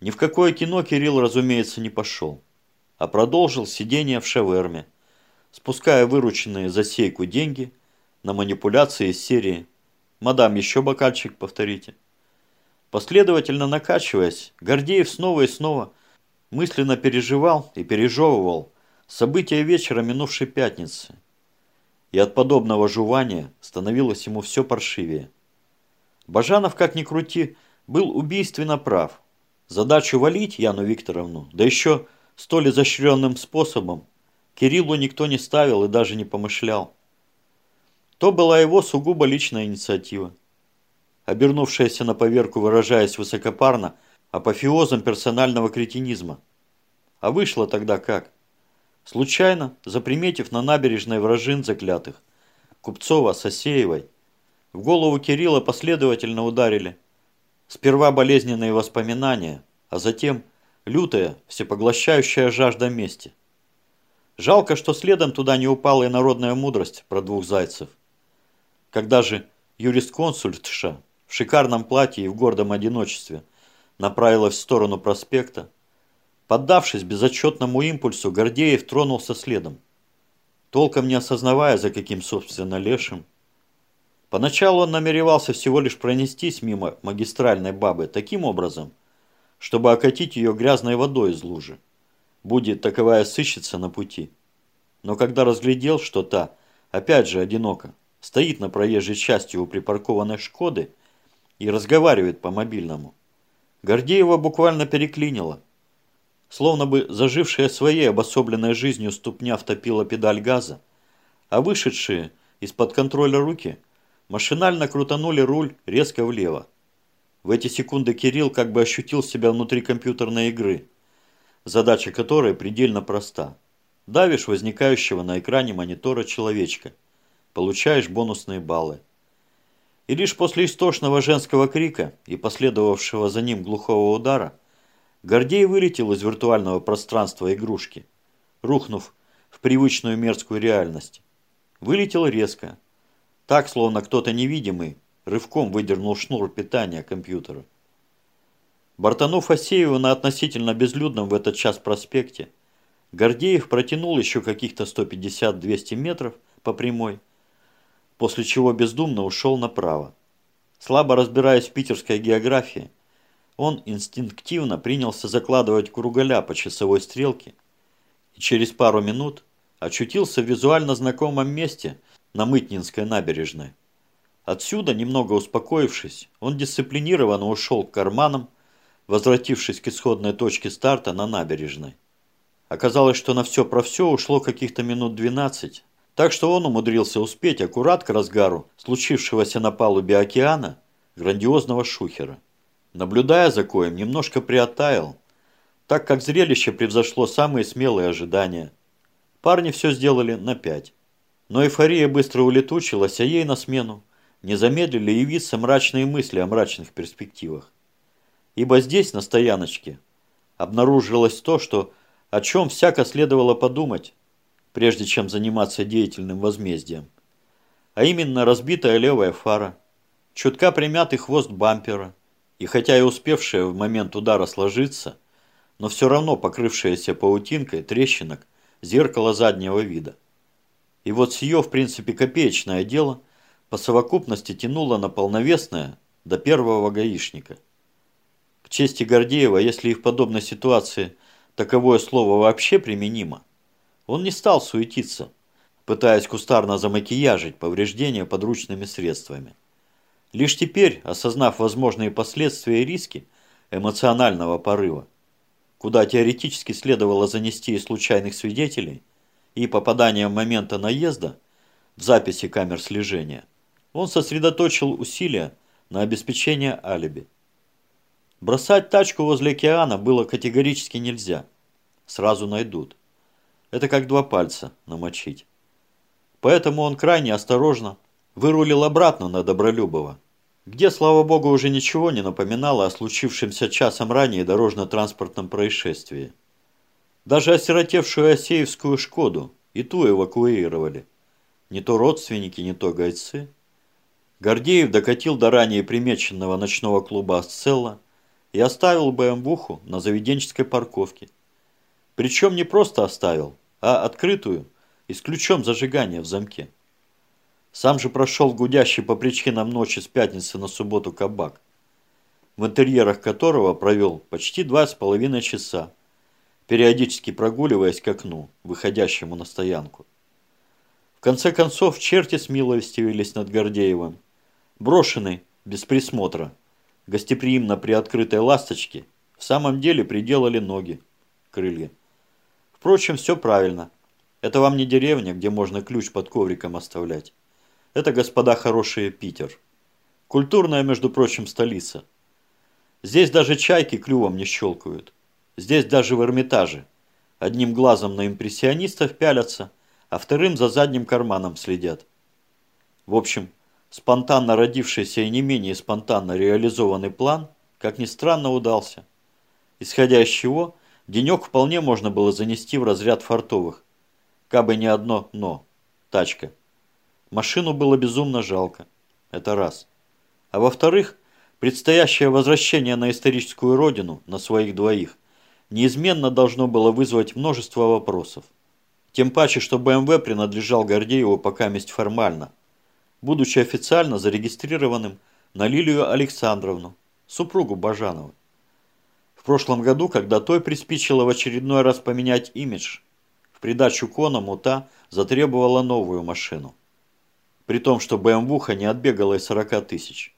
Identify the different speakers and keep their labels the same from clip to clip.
Speaker 1: Ни в какое кино Кирилл, разумеется, не пошел, а продолжил сидение в шаверме, спуская вырученные за сейку деньги на манипуляции из серии «Мадам, еще бокальчик повторите». Последовательно накачиваясь, Гордеев снова и снова мысленно переживал и пережевывал события вечера минувшей пятницы. И от подобного жувания становилось ему все паршивее. Бажанов, как ни крути, был убийственно прав. Задачу валить Яну Викторовну, да еще столь изощренным способом, Кириллу никто не ставил и даже не помышлял. То была его сугубо личная инициатива. Обернувшаяся на поверку, выражаясь высокопарно, апофеозом персонального кретинизма. А вышло тогда как? Случайно, заприметив на набережной вражин заклятых, Купцова с Осеевой, в голову Кирилла последовательно ударили. Сперва болезненные воспоминания, а затем лютая, всепоглощающая жажда мести. Жалко, что следом туда не упала и народная мудрость про двух зайцев. Когда же юрисконсультша в шикарном платье и в гордом одиночестве направилась в сторону проспекта, поддавшись безотчетному импульсу, Гордеев тронулся следом, толком не осознавая, за каким, собственно, лешим. Поначалу он намеревался всего лишь пронестись мимо магистральной бабы таким образом, чтобы окатить ее грязной водой из лужи, будет таковая сыщица на пути. Но когда разглядел, что та, опять же одиноко, стоит на проезжей части у припаркованной «Шкоды» и разговаривает по мобильному. Гордеева буквально переклинило. Словно бы зажившая своей обособленной жизнью ступня втопила педаль газа, а вышедшие из-под контроля руки машинально крутанули руль резко влево. В эти секунды Кирилл как бы ощутил себя внутри компьютерной игры, задача которой предельно проста. Давишь возникающего на экране монитора человечка – получаешь бонусные баллы. И лишь после истошного женского крика и последовавшего за ним глухого удара Гордей вылетел из виртуального пространства игрушки, рухнув в привычную мерзкую реальность. Вылетел резко, так, словно кто-то невидимый рывком выдернул шнур питания компьютера. Бортанув Асеева на относительно безлюдном в этот час проспекте, Гордеев протянул еще каких-то 150-200 метров по прямой, после чего бездумно ушел направо. Слабо разбираясь в питерской географии, он инстинктивно принялся закладывать круголя по часовой стрелке и через пару минут очутился в визуально знакомом месте на Мытнинской набережной. Отсюда, немного успокоившись, он дисциплинированно ушел к карманам, возвратившись к исходной точке старта на набережной. Оказалось, что на все про все ушло каких-то минут 12, так что он умудрился успеть аккурат к разгару случившегося на палубе океана грандиозного шухера. Наблюдая за коем, немножко приотаял, так как зрелище превзошло самые смелые ожидания. Парни все сделали на пять. Но эйфория быстро улетучилась, а ей на смену не замедлили явиться мрачные мысли о мрачных перспективах. Ибо здесь, на стояночке, обнаружилось то, что о чем всяко следовало подумать, прежде чем заниматься деятельным возмездием. А именно разбитая левая фара, чутка примятый хвост бампера, и хотя и успевшая в момент удара сложиться, но все равно покрывшаяся паутинкой трещинок зеркало заднего вида. И вот сие, в принципе, копеечное дело по совокупности тянуло на полновесное до первого гаишника. К чести Гордеева, если и в подобной ситуации таковое слово вообще применимо, он не стал суетиться, пытаясь кустарно замакияжить повреждения подручными средствами. Лишь теперь, осознав возможные последствия и риски эмоционального порыва, куда теоретически следовало занести и случайных свидетелей, и попадание в момента наезда в записи камер слежения, он сосредоточил усилия на обеспечение алиби. Бросать тачку возле океана было категорически нельзя. Сразу найдут. Это как два пальца намочить. Поэтому он крайне осторожно вырулил обратно на Добролюбова, где, слава богу, уже ничего не напоминало о случившемся часом ранее дорожно-транспортном происшествии. Даже осиротевшую Осеевскую «Шкоду» и ту эвакуировали. Не то родственники, не то гайцы. Гордеев докатил до ранее примеченного ночного клуба «Асцелла», и оставил БМВуху на заведенческой парковке. Причем не просто оставил, а открытую и зажигания в замке. Сам же прошел гудящий по причинам ночи с пятницы на субботу кабак, в интерьерах которого провел почти два с половиной часа, периодически прогуливаясь к окну, выходящему на стоянку. В конце концов, черти смилостивились над Гордеевым. Брошенный, без присмотра, гостеприимно при открытой ласточке, в самом деле приделали ноги, крылья. Впрочем, все правильно. Это вам не деревня, где можно ключ под ковриком оставлять. Это, господа хорошие, Питер. Культурная, между прочим, столица. Здесь даже чайки клювом не щелкают. Здесь даже в Эрмитаже. Одним глазом на импрессионистов пялятся, а вторым за задним карманом следят. В общем, спонтанно родившийся и не менее спонтанно реализованный план, как ни странно, удался. Исходя из чего, денек вполне можно было занести в разряд фартовых. Кабы не одно «но» – тачка. Машину было безумно жалко. Это раз. А во-вторых, предстоящее возвращение на историческую родину, на своих двоих, неизменно должно было вызвать множество вопросов. Тем паче, что БМВ принадлежал Гордееву пока месть формально, будучи официально зарегистрированным на Лилию Александровну, супругу Бажановой. В прошлом году, когда той приспичило в очередной раз поменять имидж, в придачу коному та затребовала новую машину. При том, что БМВуха не отбегала и 40 тысяч.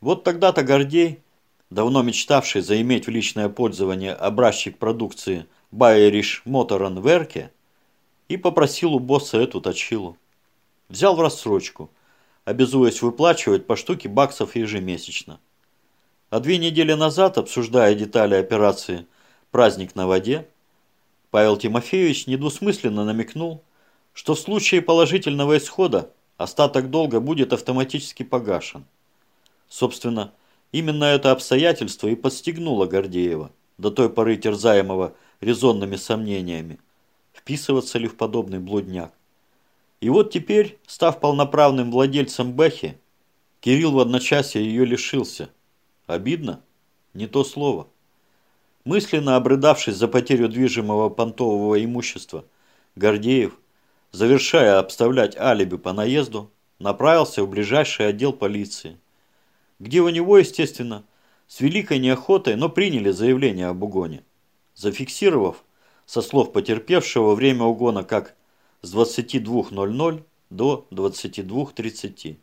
Speaker 1: Вот тогда-то Гордей, давно мечтавший заиметь в личное пользование образчик продукции Байериш Моторан Верке, и попросил у босса эту точилу. Взял в рассрочку, обязуясь выплачивать по штуке баксов ежемесячно. А две недели назад, обсуждая детали операции «Праздник на воде», Павел Тимофеевич недвусмысленно намекнул, что в случае положительного исхода остаток долга будет автоматически погашен. Собственно, именно это обстоятельство и подстегнуло Гордеева, до той поры терзаемого резонными сомнениями, вписываться ли в подобный блудняк. И вот теперь, став полноправным владельцем Бэхи, Кирилл в одночасье ее лишился. Обидно? Не то слово. Мысленно обрыдавшись за потерю движимого понтового имущества, Гордеев, завершая обставлять алиби по наезду, направился в ближайший отдел полиции, где у него, естественно, с великой неохотой, но приняли заявление об угоне, зафиксировав со слов потерпевшего время угона как с 22.00 до 22.30.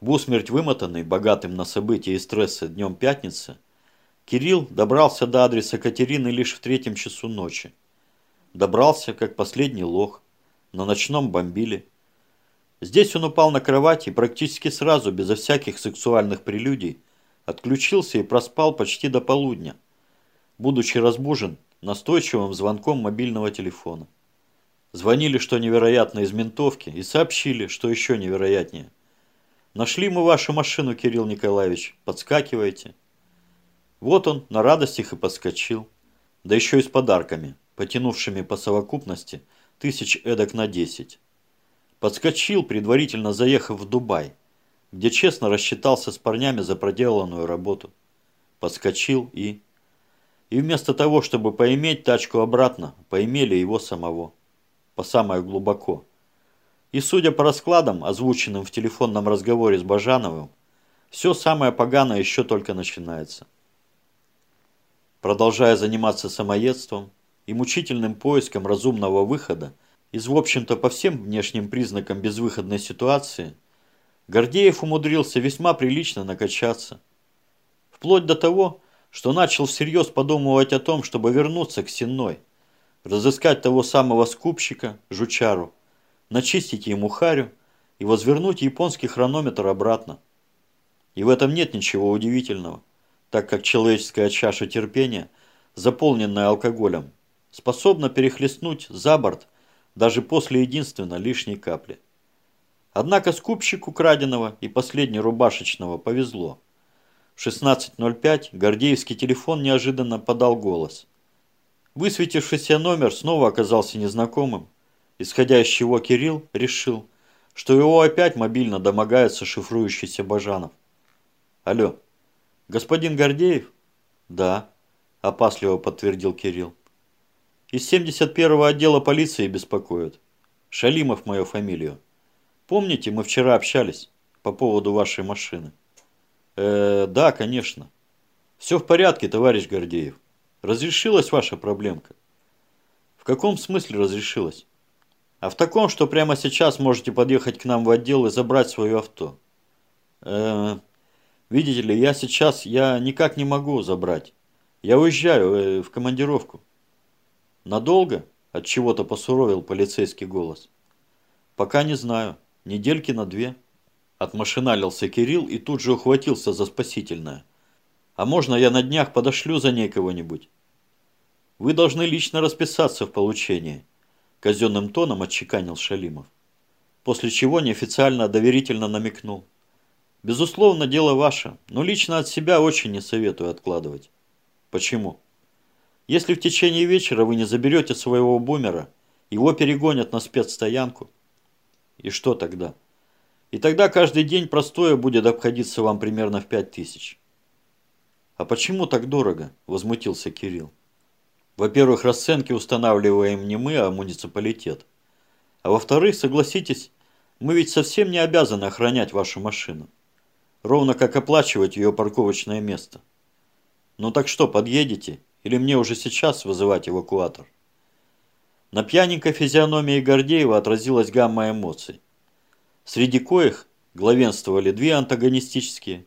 Speaker 1: В усмерть вымотанный, богатым на события и стрессы днем пятницы, Кирилл добрался до адреса Катерины лишь в третьем часу ночи. Добрался, как последний лох, на ночном бомбиле. Здесь он упал на кровать и практически сразу, безо всяких сексуальных прелюдий, отключился и проспал почти до полудня, будучи разбужен настойчивым звонком мобильного телефона. Звонили, что невероятно, из ментовки и сообщили, что еще невероятнее. «Нашли мы вашу машину, Кирилл Николаевич, подскакивайте». Вот он на радостях и подскочил, да еще и с подарками, потянувшими по совокупности тысяч эдак на десять. Подскочил, предварительно заехав в Дубай, где честно рассчитался с парнями за проделанную работу. Подскочил и и вместо того, чтобы поиметь тачку обратно, поимели его самого. По самое глубоко. И судя по раскладам, озвученным в телефонном разговоре с Бажановым, все самое поганое еще только начинается. Продолжая заниматься самоедством и мучительным поиском разумного выхода из, в общем-то, по всем внешним признакам безвыходной ситуации, Гордеев умудрился весьма прилично накачаться. Вплоть до того, что начал всерьез подумывать о том, чтобы вернуться к Сенной, разыскать того самого скупщика, жучару, начистить ему харю и возвернуть японский хронометр обратно. И в этом нет ничего удивительного, так как человеческая чаша терпения, заполненная алкоголем, способна перехлестнуть за борт даже после единственно лишней капли. Однако скупщику краденого и последнего рубашечного повезло. В 16.05 Гордеевский телефон неожиданно подал голос. Высветившийся номер снова оказался незнакомым, исходя из чего Кирилл решил, что его опять мобильно домогается шифрующийся Бажанов. Алло, господин Гордеев? Да, опасливо подтвердил Кирилл. Из 71-го отдела полиции беспокоят. Шалимов мою фамилию. Помните, мы вчера общались по поводу вашей машины? Э, да, конечно. Все в порядке, товарищ Гордеев. Разрешилась ваша проблемка? В каком смысле разрешилась? А в таком, что прямо сейчас можете подъехать к нам в отдел и забрать свое авто. Э, видите ли, я сейчас, я никак не могу забрать. Я уезжаю э, в командировку. Надолго? От чего-то посуровил полицейский голос. Пока не знаю. Недельки на две. Отмашиналился Кирилл и тут же ухватился за спасительное. А можно я на днях подошлю за ней кого-нибудь? Вы должны лично расписаться в получении казенным тоном отчеканил Шалимов. После чего неофициально доверительно намекнул. Безусловно, дело ваше, но лично от себя очень не советую откладывать. Почему? Если в течение вечера вы не заберете своего бумера, его перегонят на спецстоянку. И что тогда? И тогда каждый день простое будет обходиться вам примерно в пять тысяч. А почему так дорого? Возмутился Кирилл. Во-первых, расценки устанавливаем не мы, а муниципалитет. А во-вторых, согласитесь, мы ведь совсем не обязаны охранять вашу машину. Ровно как оплачивать ее парковочное место. Ну так что, подъедете? Или мне уже сейчас вызывать эвакуатор? На пьяненькой физиономии Гордеева отразилась гамма эмоций. Среди коих главенствовали две антагонистические.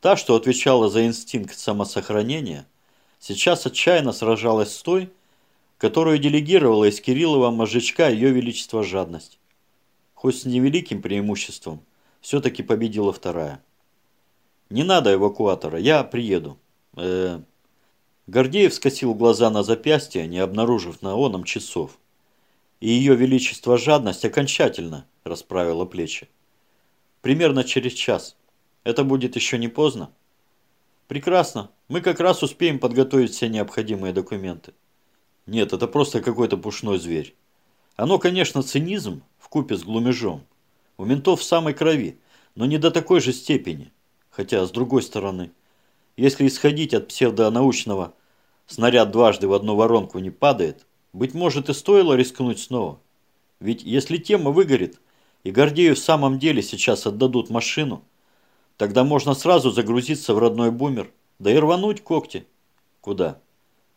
Speaker 1: Та, что отвечала за инстинкт самосохранения – сейчас отчаянно сражалась с той, которую делегировала из Кириллова мозжечка ее величество жадность. Хоть с невеликим преимуществом, все-таки победила вторая. «Не надо эвакуатора, я приеду». Э Гордеев скосил глаза на запястье, не обнаружив на оном часов. И ее величество жадность окончательно расправила плечи. Примерно через час. Это будет еще не поздно? Прекрасно. Мы как раз успеем подготовить все необходимые документы. Нет, это просто какой-то пушной зверь. Оно, конечно, цинизм в купе с глумежом. У ментов в самой крови, но не до такой же степени. Хотя, с другой стороны, если исходить от псевдонаучного «снаряд дважды в одну воронку не падает», быть может и стоило рискнуть снова. Ведь если тема выгорит, и Гордею в самом деле сейчас отдадут машину, тогда можно сразу загрузиться в родной бумер да и рвануть когти. Куда?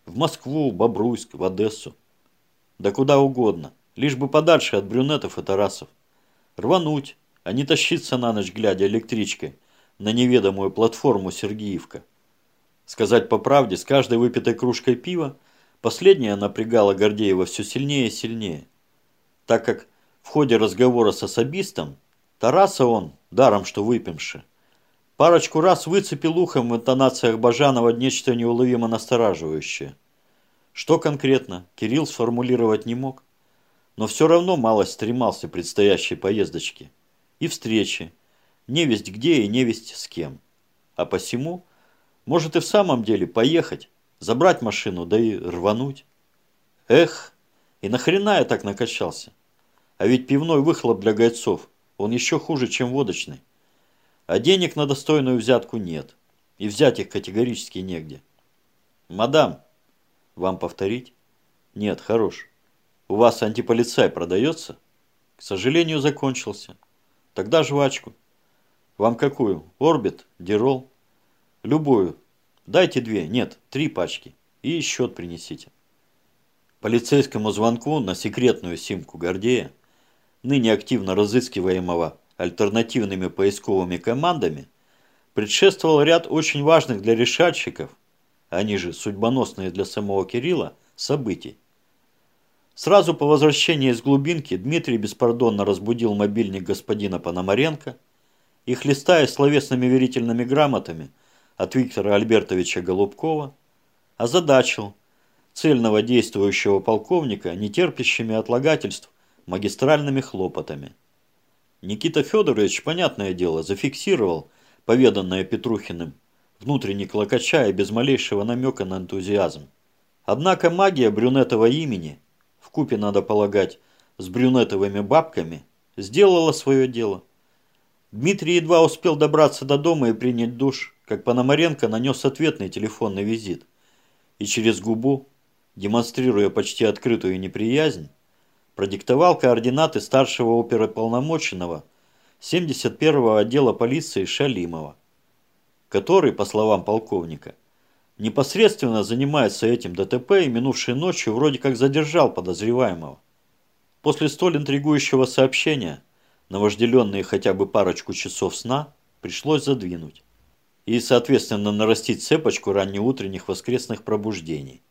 Speaker 1: В Москву, Бобруйск, в Одессу. Да куда угодно, лишь бы подальше от брюнетов и тарасов. Рвануть, а не тащиться на ночь, глядя электричкой на неведомую платформу Сергеевка. Сказать по правде, с каждой выпитой кружкой пива последняя напрягала Гордеева все сильнее и сильнее, так как в ходе разговора с особистом Тараса он, даром что выпивший, Парочку раз выцепил ухом в интонациях Бажанова нечто неуловимо настораживающее. Что конкретно, Кирилл сформулировать не мог, но все равно малость стремался предстоящей поездочке и встрече, невесть где и невесть с кем. А посему, может и в самом деле поехать, забрать машину, да и рвануть. Эх, и нахрена я так накачался? А ведь пивной выхлоп для гайцов, он еще хуже, чем водочный. А денег на достойную взятку нет. И взять их категорически негде. Мадам, вам повторить? Нет, хорош. У вас антиполицай продается? К сожалению, закончился. Тогда жвачку. Вам какую? Орбит? Дирол? Любую. Дайте две, нет, три пачки. И счет принесите. Полицейскому звонку на секретную симку Гордея, ныне активно разыскиваемого альтернативными поисковыми командами, предшествовал ряд очень важных для решальщиков, они же судьбоносные для самого Кирилла, событий. Сразу по возвращении из глубинки Дмитрий беспардонно разбудил мобильник господина Пономаренко и, хлестая словесными верительными грамотами от Виктора Альбертовича Голубкова, озадачил цельного действующего полковника нетерпящими отлагательств магистральными хлопотами. Никита Федорович, понятное дело, зафиксировал поведанное Петрухиным, внутренне клокоча без малейшего намека на энтузиазм. Однако магия брюнетового имени, в купе надо полагать, с брюнетовыми бабками, сделала свое дело. Дмитрий едва успел добраться до дома и принять душ, как Пономаренко нанес ответный телефонный визит и через губу, демонстрируя почти открытую неприязнь, продиктовал координаты старшего оперополномоченного 71-го отдела полиции Шалимова, который, по словам полковника, непосредственно занимается этим ДТП и минувшей ночью вроде как задержал подозреваемого. После столь интригующего сообщения на вожделенные хотя бы парочку часов сна пришлось задвинуть и, соответственно, нарастить цепочку раннеутренних воскресных пробуждений.